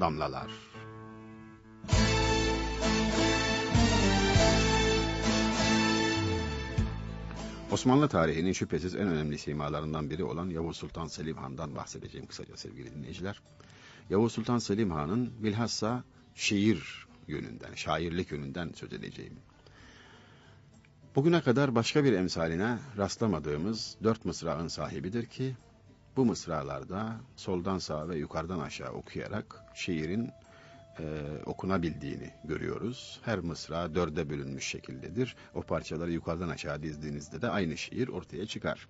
damlalar. Osmanlı tarihinin şüphesiz en önemli simalarından biri olan Yavuz Sultan Selim Han'dan bahsedeceğim kısaca sevgili dinleyiciler. Yavuz Sultan Selim Han'ın bilhassa şiir yönünden, şairlik yönünden söz edeceğim. Bugüne kadar başka bir emsaline rastlamadığımız dört mısrağın sahibidir ki, bu mısralarda soldan sağa ve yukarıdan aşağı okuyarak şiirin e, okunabildiğini görüyoruz. Her mısra dörde bölünmüş şekildedir. O parçaları yukarıdan aşağı dizdiğinizde de aynı şiir ortaya çıkar.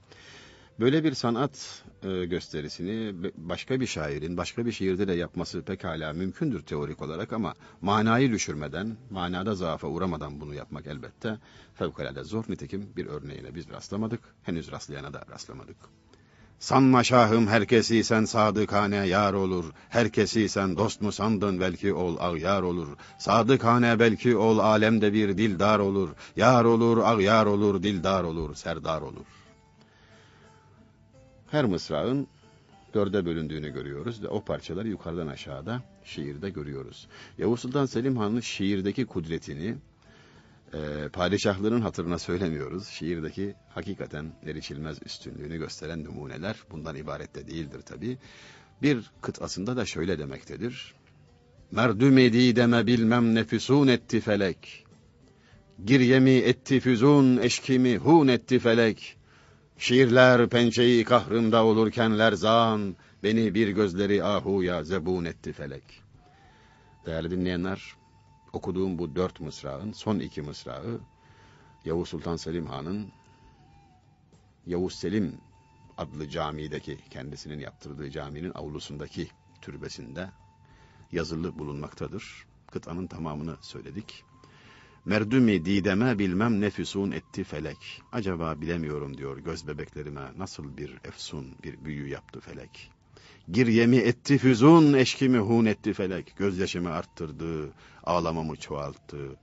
Böyle bir sanat e, gösterisini başka bir şairin başka bir şiirde de yapması pekala mümkündür teorik olarak ama manayı düşürmeden, manada zaafa uğramadan bunu yapmak elbette fevkalade zor. Nitekim bir örneğine biz rastlamadık, henüz rastlayana da rastlamadık. Sanma şahım herkesi sen sadıkane yar olur. Herkesi sen dost mu sandın belki ol ağyar olur. Sadıkane belki ol alemde bir dildar olur. Yar olur ağyar olur dildar olur serdar olur. Her mısrağın dörde bölündüğünü görüyoruz ve o parçaları yukarıdan aşağıda şiirde görüyoruz. Yavuz Sultan Selim Han'ın şiirdeki kudretini e, padişahlığının hatırına söylemiyoruz. Şiirdeki hakikaten erişilmez üstünlüğünü gösteren numuneler bundan ibaret de değildir tabi. Bir kıtasında da şöyle demektedir. Merdüm deme bilmem nefüsun etti felek. Giryemi etti füzun eşkimi hun etti felek. Şiirler pençeyi kahrımda olurken lerzan, beni bir gözleri ahuya zebun etti felek. Değerli dinleyenler, okuduğum bu dört mısrağın son iki mısrağı Yavuz Sultan Selim Han'ın Yavuz Selim adlı camideki kendisinin yaptırdığı caminin avlusundaki türbesinde yazılı bulunmaktadır. Kıtanın tamamını söyledik. Merdümi dideme bilmem nefüsun etti felek. Acaba bilemiyorum diyor göz bebeklerime nasıl bir efsun bir büyü yaptı felek. Giryemi etti füzun, eşkimi hun etti felek. Gözyaşımı arttırdı, ağlamamı çoğalttı.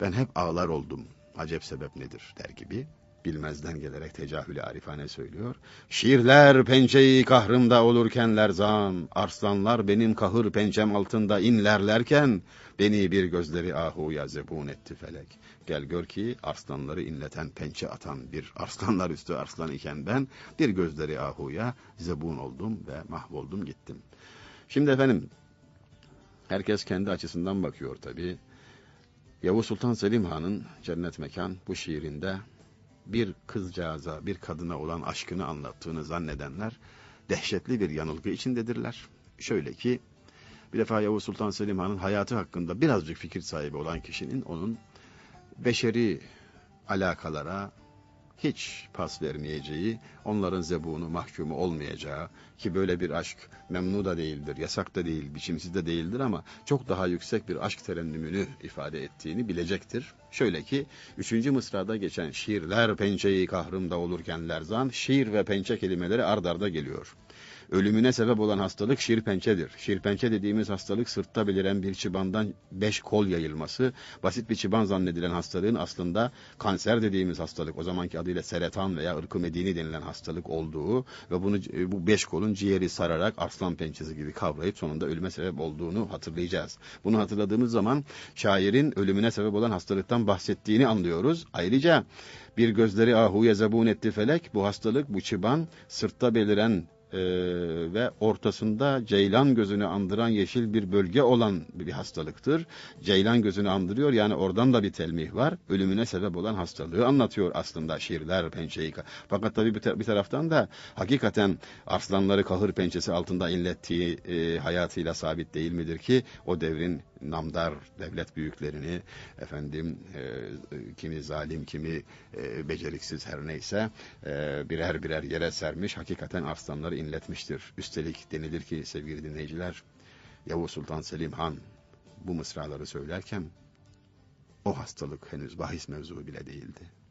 Ben hep ağlar oldum. Acep sebep nedir der gibi. Bilmezden gelerek tecahülü arifane söylüyor. Şiirler pençeyi kahrımda olurken lerzan, arslanlar benim kahır pençem altında inlerlerken, beni bir gözleri ahuya zebun etti felek. Gel gör ki arslanları inleten pençe atan bir arslanlar üstü arslan iken ben, bir gözleri ahuya zebun oldum ve mahvoldum gittim. Şimdi efendim, herkes kendi açısından bakıyor tabii. Yavuz Sultan Selim Han'ın Cennet Mekan bu şiirinde bir kızcağıza, bir kadına olan aşkını anlattığını zannedenler dehşetli bir yanılgı içindedirler. Şöyle ki, bir defa Yavuz Sultan Selim Han'ın hayatı hakkında birazcık fikir sahibi olan kişinin onun beşeri alakalara, hiç pas vermeyeceği, onların zebunu, mahkumu olmayacağı ki böyle bir aşk memnu da değildir, yasak da değil, biçimsiz de değildir ama çok daha yüksek bir aşk terennümünü ifade ettiğini bilecektir. Şöyle ki, üçüncü mısrada geçen şiirler pençeyi kahrımda olurken lerzan, şiir ve pençe kelimeleri ard arda geliyor. Ölümüne sebep olan hastalık şirpençedir. Şirpençe dediğimiz hastalık sırtta beliren bir çıbandan beş kol yayılması. Basit bir çıban zannedilen hastalığın aslında kanser dediğimiz hastalık, o zamanki adıyla seretan veya ırkı medini denilen hastalık olduğu ve bunu bu beş kolun ciğeri sararak arslan pençesi gibi kavrayıp sonunda ölüme sebep olduğunu hatırlayacağız. Bunu hatırladığımız zaman şairin ölümüne sebep olan hastalıktan bahsettiğini anlıyoruz. Ayrıca bir gözleri ahuya zebun etti felek. Bu hastalık, bu çıban sırtta beliren e, ve ortasında ceylan gözünü andıran yeşil bir bölge olan bir hastalıktır. Ceylan gözünü andırıyor yani oradan da bir telmih var. Ölümüne sebep olan hastalığı anlatıyor aslında şiirler pençeyi. Fakat tabii bir taraftan da hakikaten arslanları kahır pençesi altında inlettiği e, hayatıyla sabit değil midir ki o devrin namdar devlet büyüklerini efendim e, kimi zalim kimi e, beceriksiz her neyse e, birer birer yere sermiş hakikaten arslanları inletmiştir. Üstelik denilir ki sevgili dinleyiciler Yavuz Sultan Selim Han bu mısraları söylerken o hastalık henüz bahis mevzu bile değildi.